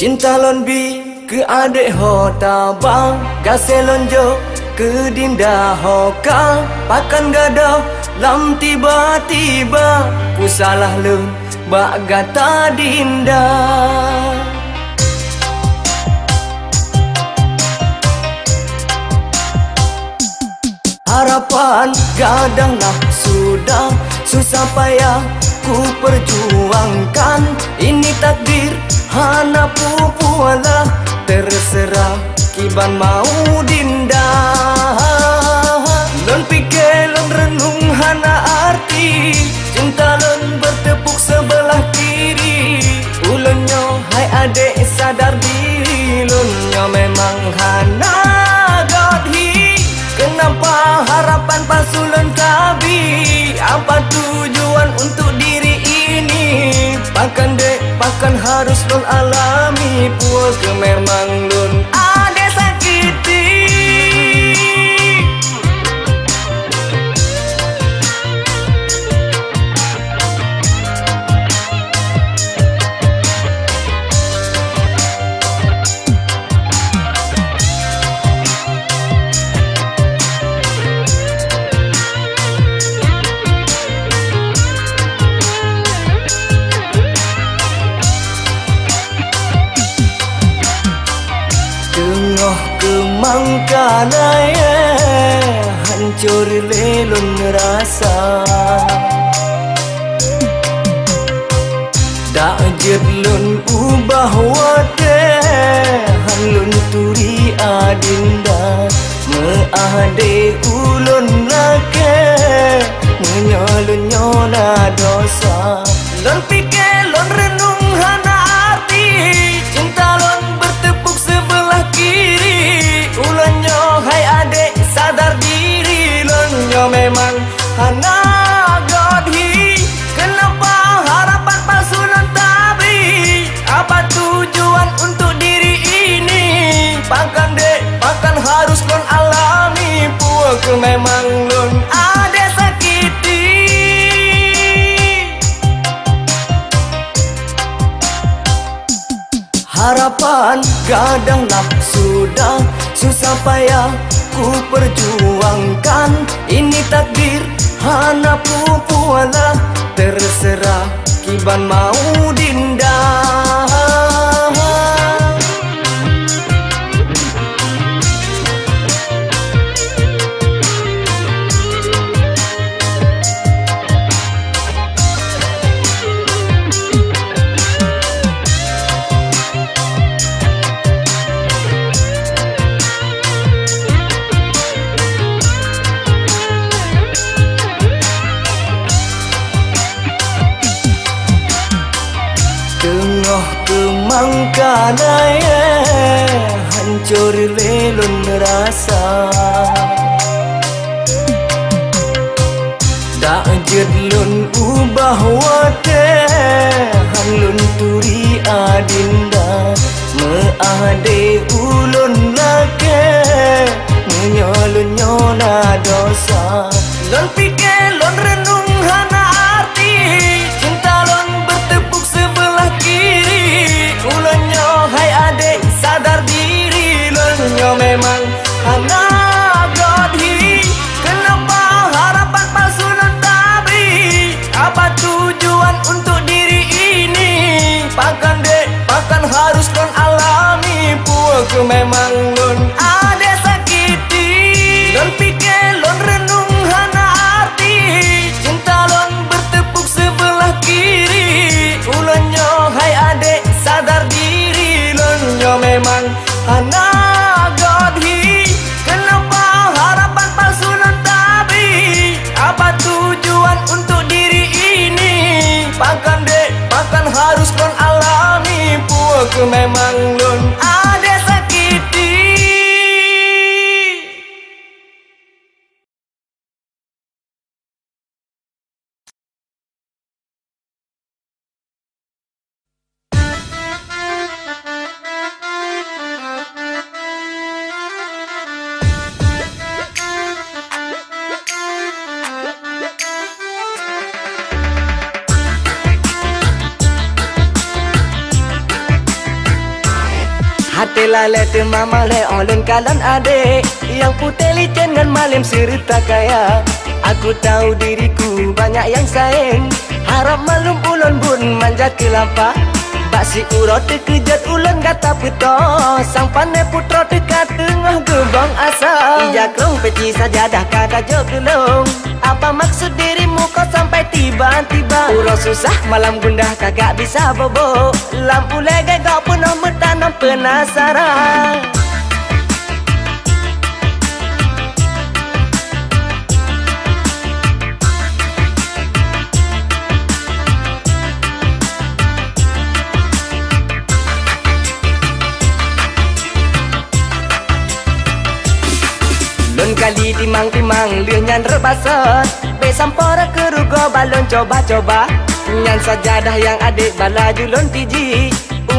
Cinta lon bi ke adik ho tabang Gase lonjo ke dinda ho ka. Pakan gada lam tiba-tiba. Ku salah lun bak gata dinda Harapan gadang nak sudah. Susah payah ku perjuangkan. Ini takdir Hana pupuala terserah kiban mau dinda. Lon pikir lon renung hana arti. Cinta lon bertepuk sebelah kiri. Ulunyo hai adek sadar diri. Lunyo memang hana godhi. Kenapa harapan palsu lon kabi? Apa tujuan untuk Bahkan dek Pakan harus lon alami Puas ke memang lon kemangkanai Hancur lelun rasa Tak lun ubah wate Halun turi adinda Meade ulun lake Menyolun nyola dosa Lon pikir harapan palsu lon tabi Apa tujuan untuk diri ini? Pakan dek, pakan harus lon alami Puak memang lon ada sakiti. Harapan kadang nak sudah Susah payah ku perjuangkan. Ini takdir hana pupuala Terserah kiban mau Tengah e, Hancur lelun rasa dak jedlun ubah wate Halun turi adinda Meade ulun lake Menyolun nyona dosa Lon pikir Puak memang lon ada sakiti. Lon pikir lon renung hana arti. Cinta lon bertepuk sebelah kiri. Ulunyo hai adek sadar diri. Lunyo memang hana godhi. Kenapa harapan palsu lon tabi Apa tujuan untuk diri ini? Pakan dek, pakan harus lon alami. Puak memang Lale tu mama le olun kalan ade Yang putih licin dan malim serta kaya. Aku tahu diriku banyak yang sayang Harap malum ulun bun manjat ke lampah Bak si urut terkejut ulun kata puto Sang pandai putra dekat tengah gebang asa. Ija kerong peci saja dah kata jok gelung Apa maksud dirimu kau sampai tiba-tiba Urut susah malam gundah kagak bisa bobo Lampu lega kau penuh metanam penasaran. Kali timang-timang Liu nyan rebasat Besampora kerugo balon coba-coba. Nyan sajadah yang adik balaju lun tiji.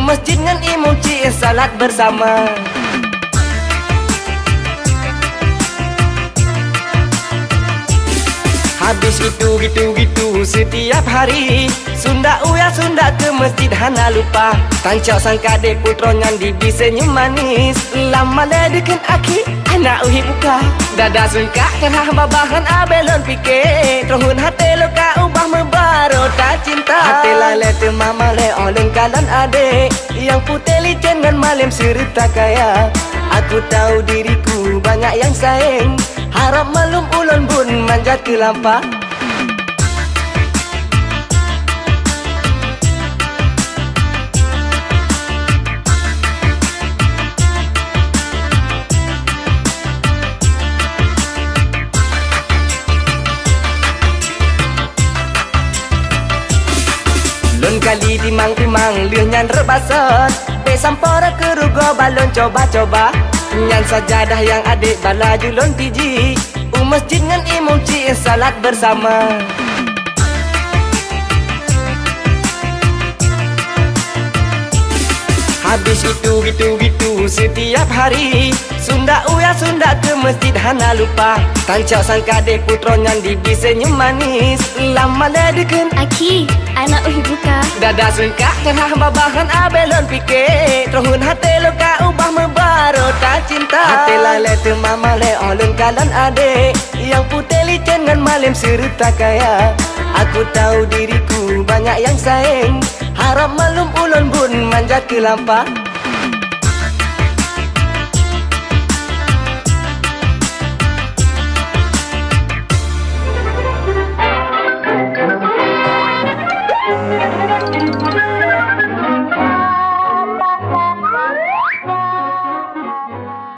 Masjid ngan imam ci salat bersama. Habis itu gitu-gitu setiap hari. Sunda uya sunda ke masjid hana lupa. Tancau sang kadek putronya di senyum manis. Lama ledekin aki anak uhi buka Dada sungka kerah babahan abelon fikir. Terhun hati luka ubah membaro tak cinta. Hati lale tu mama le oleng kalan adek Yang putih licin dan malim serta kaya. Aku tahu diriku banyak yang sayang Harap malum ulun bun manjat ke lampah timang-timang liuh nyan rebasat Besampora kerugo balon coba-coba. Nyan sajadah yang adik balaju lon tiji. U masjid ngan imam ci salat bersama Habis itu gitu-gitu setiap hari. Sunda uya sunda ke masjid hana lupa. Tancau sang kadek putronya di senyum manis. Lama ledekan Aki, anak uhi buka. Dada sungka tengah babahan abelon fikir Terhun hati luka ubah membaro tak cinta. Hati lale tu mama le olun kalan adek. Yang putih licin dan malim serta kaya Aku tahu diriku banyak yang sayang Harap malum ulun bun manjat ke